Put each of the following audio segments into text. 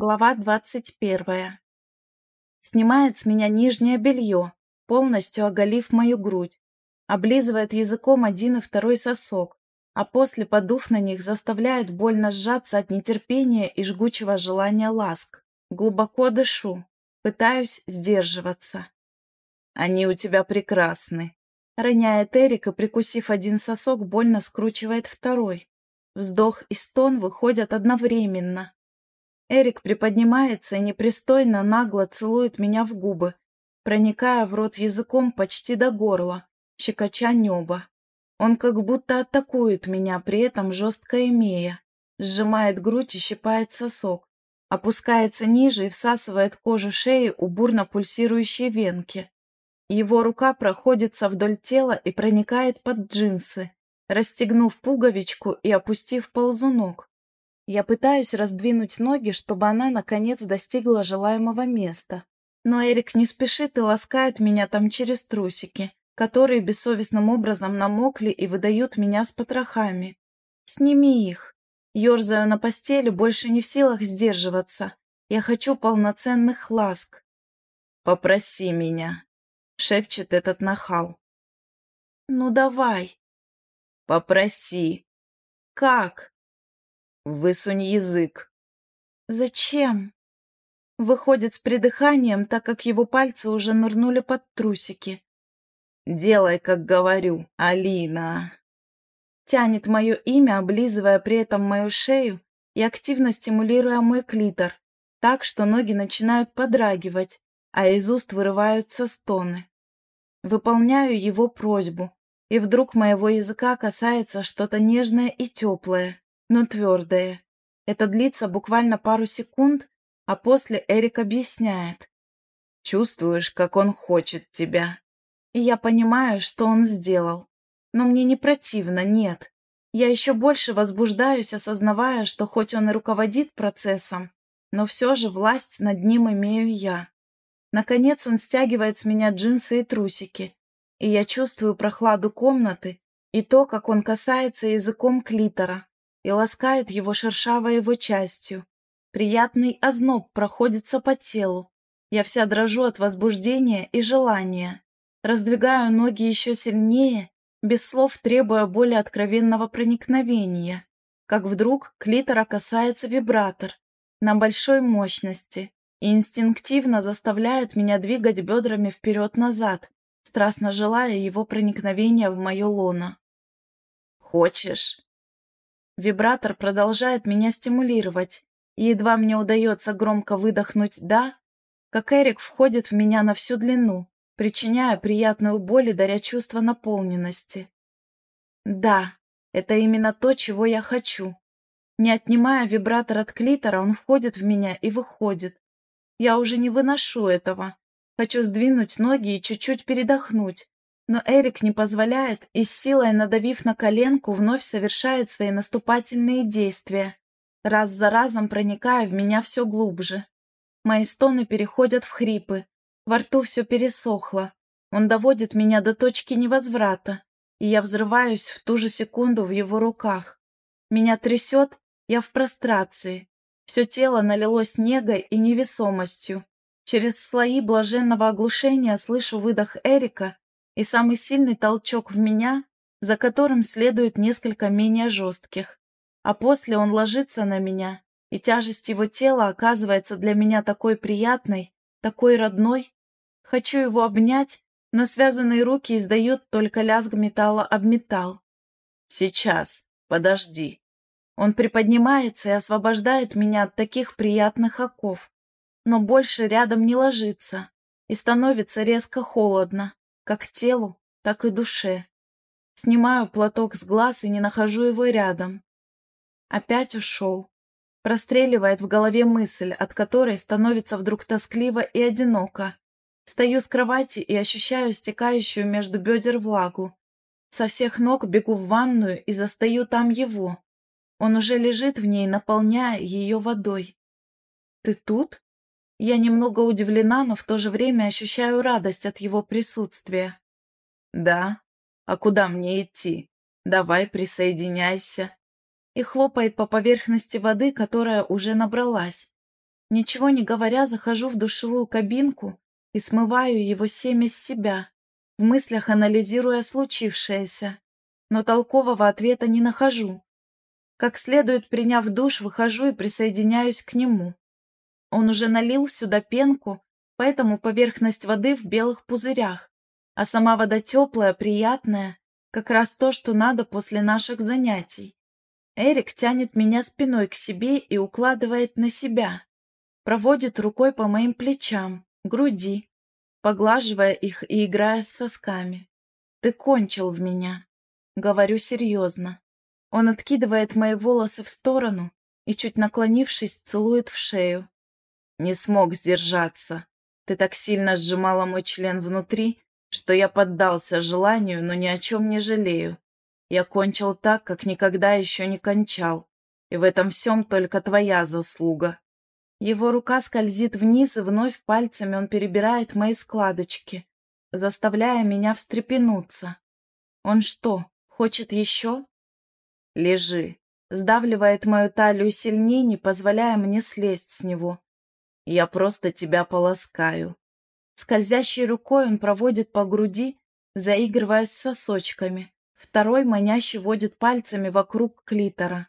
Глава двадцать первая. Снимает с меня нижнее белье, полностью оголив мою грудь, облизывает языком один и второй сосок, а после, подув на них, заставляет больно сжаться от нетерпения и жгучего желания ласк. Глубоко дышу, пытаюсь сдерживаться. «Они у тебя прекрасны», — роняет Эрика, прикусив один сосок, больно скручивает второй. Вздох и стон выходят одновременно. Эрик приподнимается и непристойно нагло целует меня в губы, проникая в рот языком почти до горла, щекоча небо. Он как будто атакует меня, при этом жестко имея, сжимает грудь и щипает сосок, опускается ниже и всасывает кожу шеи у бурно пульсирующей венки. Его рука проходится вдоль тела и проникает под джинсы, расстегнув пуговичку и опустив ползунок. Я пытаюсь раздвинуть ноги, чтобы она, наконец, достигла желаемого места. Но Эрик не спешит и ласкает меня там через трусики, которые бессовестным образом намокли и выдают меня с потрохами. «Сними их!» Ёрзаю на постели, больше не в силах сдерживаться. Я хочу полноценных ласк. «Попроси меня», — шепчет этот нахал. «Ну давай». «Попроси». «Как?» Высунь язык. Зачем? Выходит с придыханием, так как его пальцы уже нырнули под трусики. Делай, как говорю, Алина. Тянет мое имя, облизывая при этом мою шею и активно стимулируя мой клитор, так что ноги начинают подрагивать, а из уст вырываются стоны. Выполняю его просьбу, и вдруг моего языка касается что-то нежное и теплое но твердое. Это длится буквально пару секунд, а после Эрик объясняет. Чувствуешь, как он хочет тебя. И я понимаю, что он сделал. Но мне не противно, нет. Я еще больше возбуждаюсь, осознавая, что хоть он и руководит процессом, но все же власть над ним имею я. Наконец он стягивает с меня джинсы и трусики, и я чувствую прохладу комнаты и то, как он касается языком клитора, и ласкает его шершавой его частью. Приятный озноб проходится по телу. Я вся дрожу от возбуждения и желания. Раздвигаю ноги еще сильнее, без слов требуя более откровенного проникновения. Как вдруг клитора касается вибратор на большой мощности и инстинктивно заставляет меня двигать бедрами вперед-назад, страстно желая его проникновения в мое лоно. «Хочешь?» Вибратор продолжает меня стимулировать, и едва мне удается громко выдохнуть «да», как Эрик входит в меня на всю длину, причиняя приятную боль и даря чувство наполненности. Да, это именно то, чего я хочу. Не отнимая вибратор от клитора, он входит в меня и выходит. Я уже не выношу этого. Хочу сдвинуть ноги и чуть-чуть передохнуть, но Эрик не позволяет и с силой надавив на коленку вновь совершает свои наступательные действия, раз за разом проникая в меня все глубже. Мои стоны переходят в хрипы, во рту все пересохло. Он доводит меня до точки невозврата, и я взрываюсь в ту же секунду в его руках. Меня трясет, я в прострации. Все тело налилось негой и невесомостью. Через слои блаженного оглушения слышу выдох Эрика и самый сильный толчок в меня, за которым следует несколько менее жестких. А после он ложится на меня, и тяжесть его тела оказывается для меня такой приятной, такой родной. Хочу его обнять, но связанные руки издают только лязг металла об металл. «Сейчас, подожди». Он приподнимается и освобождает меня от таких приятных оков, но больше рядом не ложится, и становится резко холодно как телу, так и душе. Снимаю платок с глаз и не нахожу его рядом. Опять ушел. Простреливает в голове мысль, от которой становится вдруг тоскливо и одиноко. Встаю с кровати и ощущаю стекающую между бедер влагу. Со всех ног бегу в ванную и застаю там его. Он уже лежит в ней, наполняя ее водой. «Ты тут?» Я немного удивлена, но в то же время ощущаю радость от его присутствия. «Да? А куда мне идти? Давай присоединяйся». И хлопает по поверхности воды, которая уже набралась. Ничего не говоря, захожу в душевую кабинку и смываю его семя с себя, в мыслях анализируя случившееся, но толкового ответа не нахожу. Как следует приняв душ, выхожу и присоединяюсь к нему. Он уже налил сюда пенку, поэтому поверхность воды в белых пузырях, а сама вода теплая, приятная, как раз то, что надо после наших занятий. Эрик тянет меня спиной к себе и укладывает на себя. Проводит рукой по моим плечам, груди, поглаживая их и играя с сосками. «Ты кончил в меня», — говорю серьезно. Он откидывает мои волосы в сторону и, чуть наклонившись, целует в шею. «Не смог сдержаться. Ты так сильно сжимала мой член внутри, что я поддался желанию, но ни о чем не жалею. Я кончил так, как никогда еще не кончал, и в этом всем только твоя заслуга. Его рука скользит вниз, и вновь пальцами он перебирает мои складочки, заставляя меня встрепенуться. Он что, хочет еще? Лежи. Сдавливает мою талию сильнее, не позволяя мне слезть с него. Я просто тебя полоскаю. Скользящей рукой он проводит по груди, заигрывая с сосочками. Второй маняще водит пальцами вокруг клитора.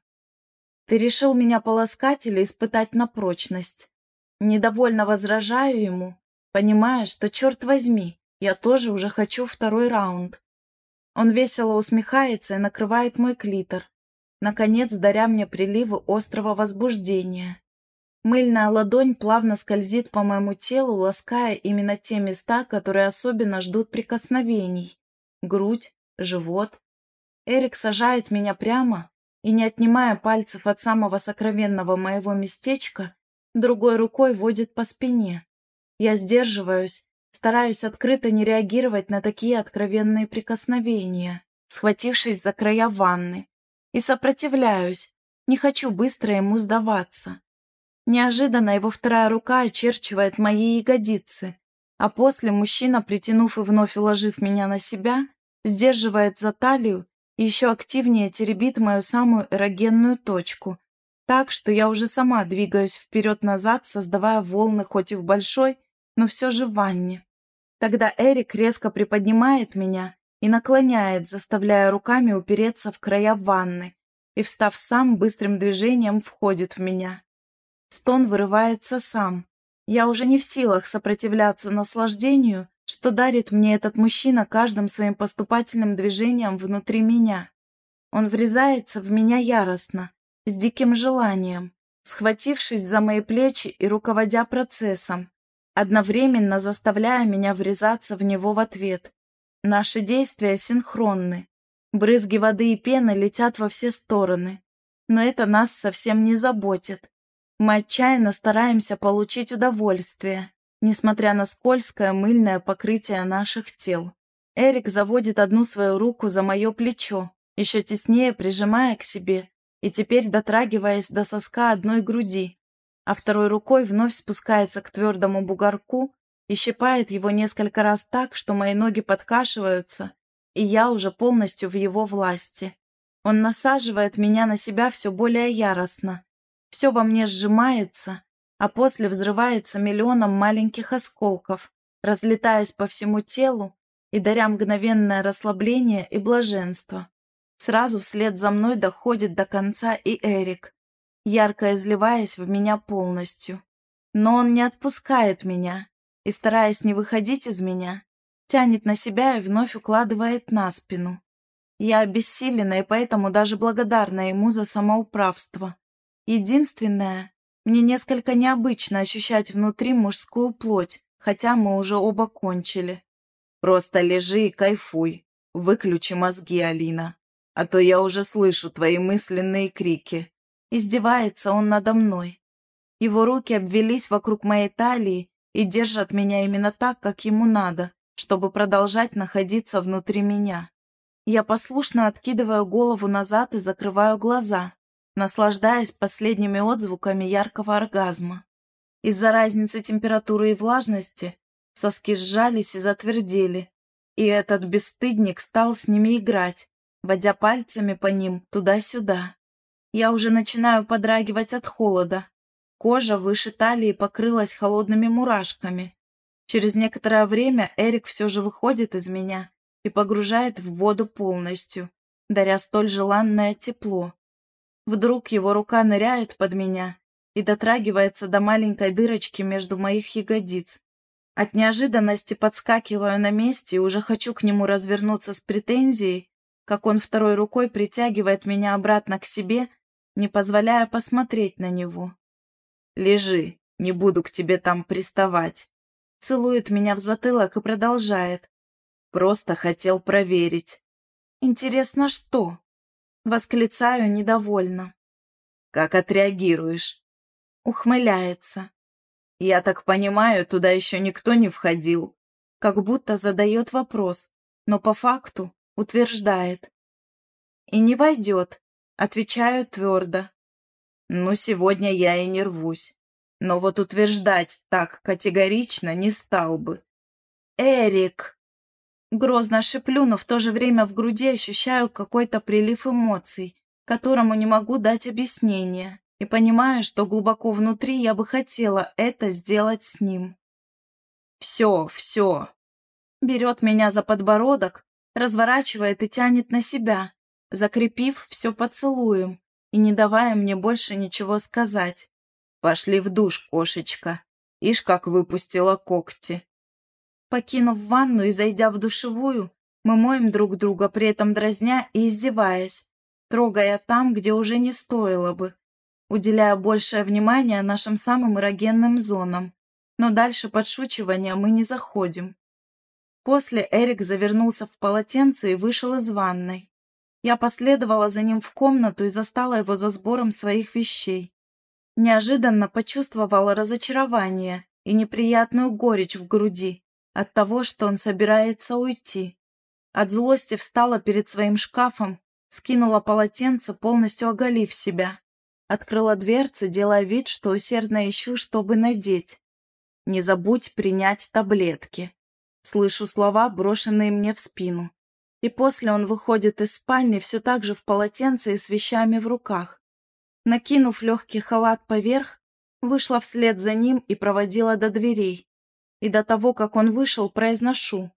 «Ты решил меня полоскать или испытать на прочность?» Недовольно возражаю ему, понимая, что, черт возьми, я тоже уже хочу второй раунд. Он весело усмехается и накрывает мой клитор, наконец даря мне приливы острого возбуждения. Мыльная ладонь плавно скользит по моему телу, лаская именно те места, которые особенно ждут прикосновений. Грудь, живот. Эрик сажает меня прямо и, не отнимая пальцев от самого сокровенного моего местечка, другой рукой водит по спине. Я сдерживаюсь, стараюсь открыто не реагировать на такие откровенные прикосновения, схватившись за края ванны. И сопротивляюсь, не хочу быстро ему сдаваться. Неожиданно его вторая рука очерчивает мои ягодицы, а после мужчина, притянув и вновь уложив меня на себя, сдерживает за талию и еще активнее теребит мою самую эрогенную точку, так, что я уже сама двигаюсь вперед-назад, создавая волны хоть и в большой, но все же в ванне. Тогда Эрик резко приподнимает меня и наклоняет, заставляя руками упереться в края ванны, и, встав сам, быстрым движением входит в меня. Стон вырывается сам. Я уже не в силах сопротивляться наслаждению, что дарит мне этот мужчина каждым своим поступательным движением внутри меня. Он врезается в меня яростно, с диким желанием, схватившись за мои плечи и руководя процессом, одновременно заставляя меня врезаться в него в ответ. Наши действия синхронны. Брызги воды и пены летят во все стороны. Но это нас совсем не заботит. Мы отчаянно стараемся получить удовольствие, несмотря на скользкое мыльное покрытие наших тел. Эрик заводит одну свою руку за мое плечо, еще теснее прижимая к себе и теперь дотрагиваясь до соска одной груди, а второй рукой вновь спускается к твердому бугорку и щипает его несколько раз так, что мои ноги подкашиваются, и я уже полностью в его власти. Он насаживает меня на себя все более яростно, все во мне сжимается, а после взрывается миллионом маленьких осколков, разлетаясь по всему телу и даря мгновенное расслабление и блаженство. Сразу вслед за мной доходит до конца и Эрик, ярко изливаясь в меня полностью. Но он не отпускает меня и, стараясь не выходить из меня, тянет на себя и вновь укладывает на спину. Я обессилена и поэтому даже благодарна ему за самоуправство. Единственное, мне несколько необычно ощущать внутри мужскую плоть, хотя мы уже оба кончили. Просто лежи и кайфуй. Выключи мозги, Алина. А то я уже слышу твои мысленные крики. Издевается он надо мной. Его руки обвелись вокруг моей талии и держат меня именно так, как ему надо, чтобы продолжать находиться внутри меня. Я послушно откидываю голову назад и закрываю глаза, наслаждаясь последними отзвуками яркого оргазма. Из-за разницы температуры и влажности соски сжались и затвердели, и этот бесстыдник стал с ними играть, водя пальцами по ним туда-сюда. Я уже начинаю подрагивать от холода. Кожа выше талии покрылась холодными мурашками. Через некоторое время Эрик все же выходит из меня и погружает в воду полностью, даря столь желанное тепло. Вдруг его рука ныряет под меня и дотрагивается до маленькой дырочки между моих ягодиц. От неожиданности подскакиваю на месте и уже хочу к нему развернуться с претензией, как он второй рукой притягивает меня обратно к себе, не позволяя посмотреть на него. «Лежи, не буду к тебе там приставать». Целует меня в затылок и продолжает. «Просто хотел проверить». «Интересно, что?» Восклицаю недовольно. «Как отреагируешь?» Ухмыляется. «Я так понимаю, туда еще никто не входил». Как будто задает вопрос, но по факту утверждает. «И не войдет», отвечаю твердо. «Ну, сегодня я и не рвусь. Но вот утверждать так категорично не стал бы». «Эрик!» Грозно шиплю, но в то же время в груди ощущаю какой-то прилив эмоций, которому не могу дать объяснение, и понимаю, что глубоко внутри я бы хотела это сделать с ним. «Все, все!» Берет меня за подбородок, разворачивает и тянет на себя, закрепив все поцелуем и не давая мне больше ничего сказать. «Пошли в душ, кошечка!» Ишь, как выпустила когти. Покинув ванну и зайдя в душевую, мы моем друг друга, при этом дразня и издеваясь, трогая там, где уже не стоило бы, уделяя большее внимание нашим самым эрогенным зонам, но дальше подшучивания мы не заходим. После Эрик завернулся в полотенце и вышел из ванной. Я последовала за ним в комнату и застала его за сбором своих вещей. Неожиданно почувствовала разочарование и неприятную горечь в груди, от того, что он собирается уйти. От злости встала перед своим шкафом, скинула полотенце, полностью оголив себя. Открыла дверцы, делая вид, что усердно ищу, чтобы надеть. «Не забудь принять таблетки». Слышу слова, брошенные мне в спину. И после он выходит из спальни все так же в полотенце и с вещами в руках. Накинув легкий халат поверх, вышла вслед за ним и проводила до дверей и до того, как он вышел, произношу.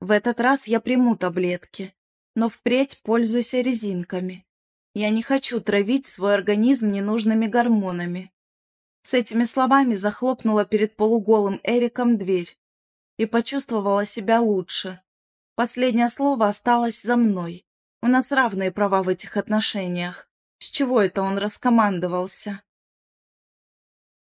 В этот раз я приму таблетки, но впредь пользуйся резинками. Я не хочу травить свой организм ненужными гормонами. С этими словами захлопнула перед полуголым Эриком дверь и почувствовала себя лучше. Последнее слово осталось за мной. У нас равные права в этих отношениях. С чего это он раскомандовался?